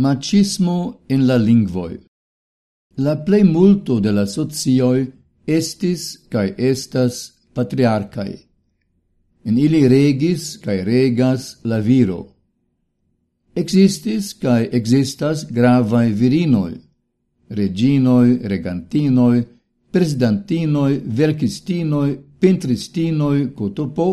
Macismo en la lingvoi. La plei multo de la socioi estis cae estas patriarcae. En ili regis cae regas la viro. Existis cae existas gravae virinoi, reginoi, regantinoi, presidentinoi, vercistinoi, pentristinoi, cotopo,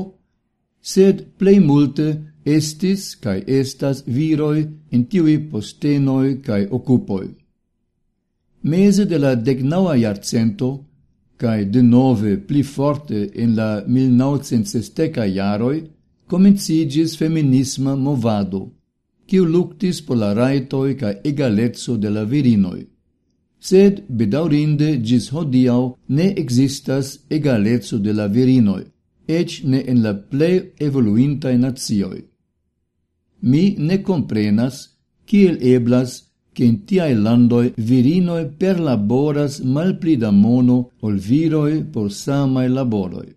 sed plei multe estis cae estas viroi in tiui postenoi cae occupoi. Mese de la decnaua iarcento, cae de nove pli forte in la 1960 iaroi, comencigis feminisma movado, quiu luctis por la raitoi ca egalezzo de la virinoi. Sed, bedaurinde, gis hodiau ne existas egalezzo de la virinoi, ec ne en la plei evoluintae nazioi mi ne comprenas kiel eblas che in tiae landoi virinoi perlaboras malpli da mono ol viroi por samae laboroi.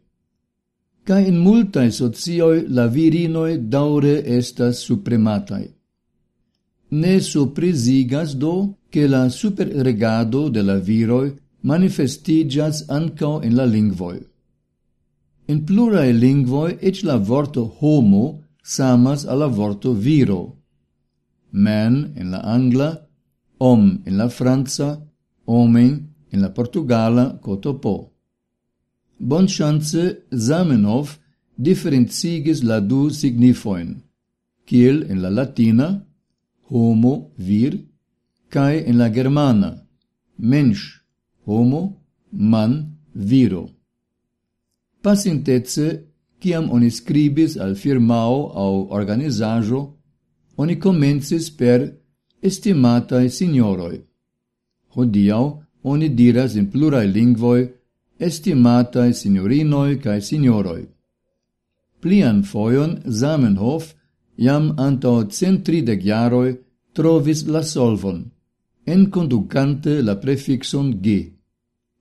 Ca in multae socioi la virinoi daure estas suprematai. Ne surprizigas do che la superregado de la viroi manifestigas ancao in la lingvoi. In plurae lingvoi ec la vorto homo samas alla vorto viro. Man in la angla, om in la franza, omen in la portugala cotopo. Bon chance Zamenhof differenzigis la du signifoin, kiel in la latina, homo, vir, cae in la germana, mensch, homo, man, viro. Pasintece Ciam oni scribis al firmao au organizajo, oni comencis per estimatae signoroi. Hodiau, oni diras in plurae lingvoi estimatae signorinoi cae signoroi. Plian foion Zamenhof, jam antao centridec jaroi, trovis la solvon, en conducante la prefixon G.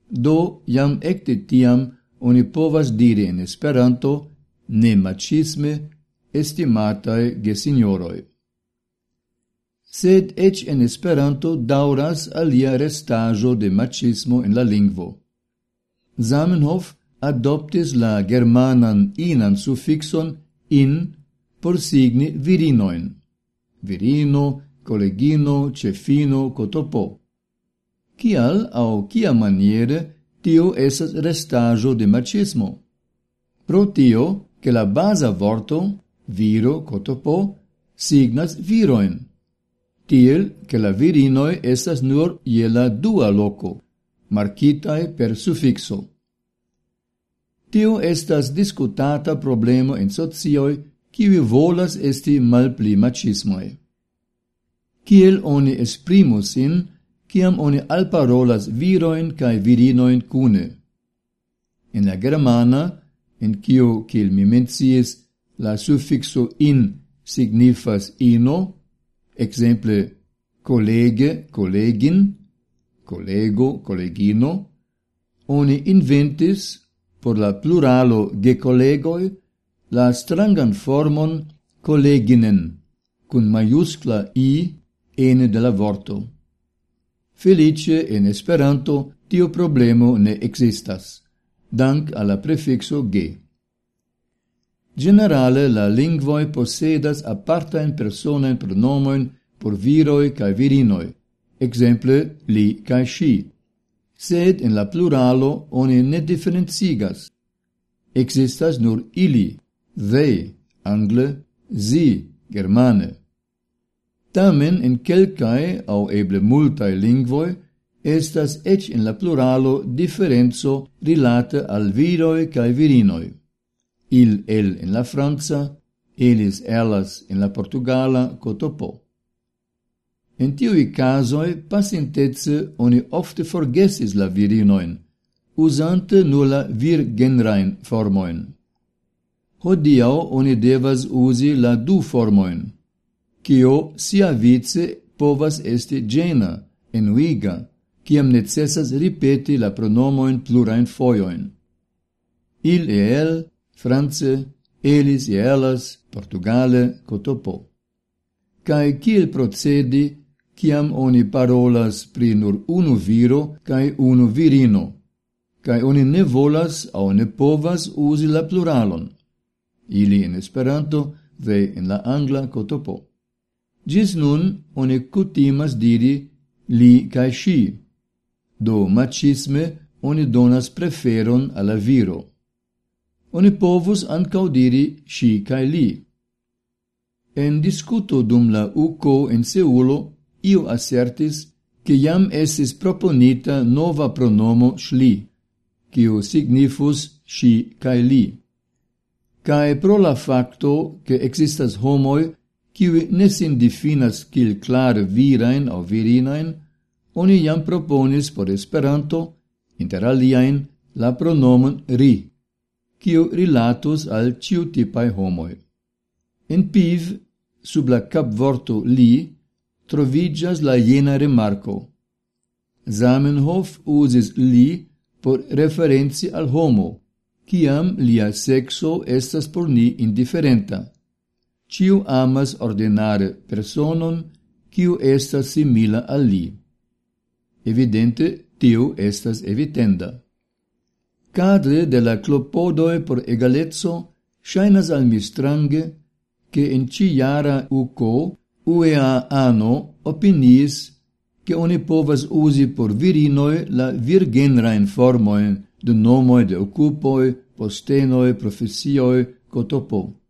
Do, jam ecte tiam, oni povas diri in Esperanto ne macisme estimatae gesignoroi. Sed ec en Esperanto dauras alia restajo de macismo en la lingvo. Zamenhof adoptis la germanan inan suffixon in por signi virinoin. Virino, colegino, cefino, cotopo. Cial au cia maniere tio esas restajo de machismo. Pro tio, che la baza vorto, viro, cotopo, signas viroin, tiel che la virinoi esas nur iela dua loco, marcitae per suffixo. Tio estas discutata problemo en socioi kiwi volas esti malpli machismoi. Kiel oni esprimu sin, kiam oni alparolas viroin cae virinoin cune. In la germana, in cio, cil mi mencies, la suffixo in signifas ino, exemple college, collegin, collego, collegino, oni inventis, por la pluralo de collegoi, la strangan formon colleginen, cun maiuscla i ene de la vorto. Felice in Esperanto tio problemo ne existas, dank alla prefixo G. Generale la lingvoi posedas apartain personain pronomen por viroi cae virinoi, exemple li cae si. Sed in la pluralo oni ne differenzigas. Existas nur ili, they, angle, zi, germane. Tamen in quelcae, au eble multae lingvoi, estas ec in la pluralo differenzo rilate al viroi cae virinoi. Il el in la Franza, elis elas in la Portugala cotopo. In tiui casoi pacientece oni ofte forgesis la virinoin, usante nulla vir genrain formoin. Hodiau oni devas usi la du formoin, cio sia vice povas esti gena, enuiga, ciam necessas ripeti la pronomoin plurain foioin. Il e el, france, elis e elas, portugale, cotopo. Cae ciel procedi ciam oni parolas pri nur unu viro cae unu virino, cae oni ne volas au ne povas usi la pluralon. Ili in Esperanto, ve in la angla cotopo. Gis nun oni cutimas diri li cae sci. Do macisme oni donas preferon alla viro. Oni povus ancau diri sci cae li. En discuto dum la UCO en Seulo, io assertis che iam essis proponita nova pronomo shli, quio signifus sci cae li. Cae pro la facto che existas homoi kiui ne sin definas kiel clar virain o virinain, oni jam proponis por Esperanto, inter aliaen, la pronomon ri, kiu rilatus al ciu tipai homoi. En piv, sub la cap vorto li, trovigas la jena remarco. Zamenhof usis li por referenzi al homo, ciam lia sexo estas por ni indiferenta ciu amas ordinare personon, ciu estas simila al li. Evidente, tiu estas evitenda. Cadre de la clopodoe por egalezzo, shainas al mi strange, che in ciara uco UEA ano opinis che oni povas usi por virinoi la virgenrain formoin de nomoi de occupoi, postenoi, profesioi, cotopo.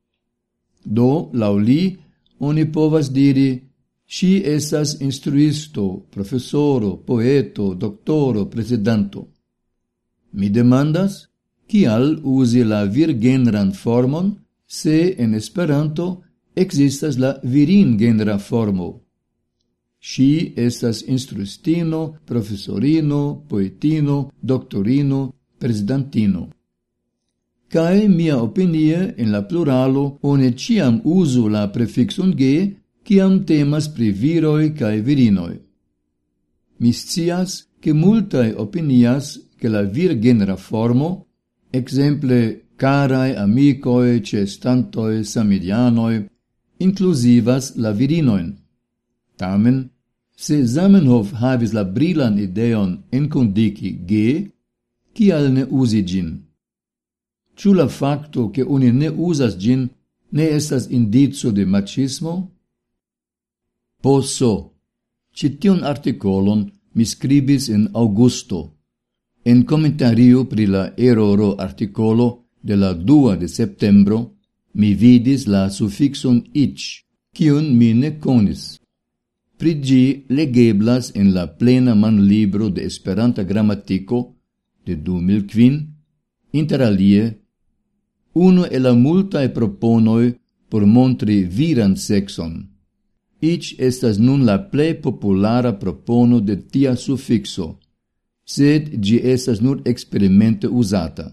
Do, lau li, oni povas diri, si estas instruisto, profesoro, poeto, doctoro, presidanto. Mi demandas, kial usi la virgenran formon, se en Esperanto existas la viringenra formo. Si estas instruistino, profesorino, poetino, doctorino, presidentino cae mia opinie in la pluralo one ciam usu la prefixum ge ciam temas pri viroi cae virinoi. Miscias che multae opinias che la virgenera formo, exemple carae amicoe ce stantoe samidianoi, inclusivas la virinoin. Tamen, se Zamenhof havis la brilan ideon encondiki ge, cial ne usi gin? Ciu la facto che uni ne usas gin ne estas indizio de macismo? Posso, Citiun articolon mi scribis in augusto. En commentario pri la eroro articolo de la 2 de septembro mi vidis la suffixon ich, cion mi ne conis. Pri gi legeblas in la plena man libro de Esperanta grammatico de 2005, inter alie uno e la multae proponoi por montri viran sexon. Ic estas nun la ple populara propono de tia suffixo, sed gi estas nur experimente usata.